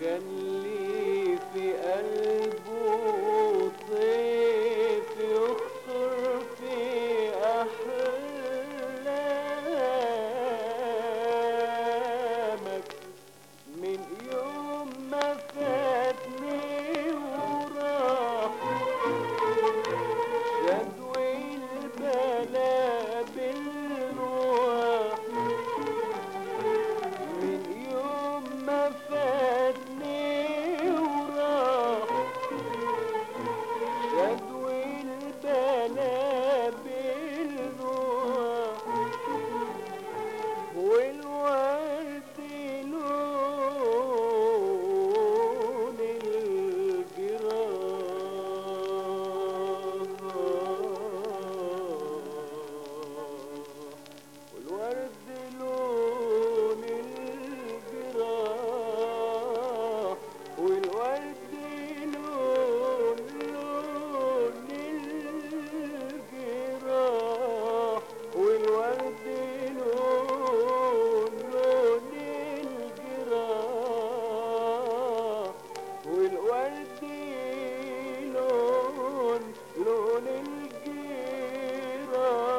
كلا الدين لون الجيران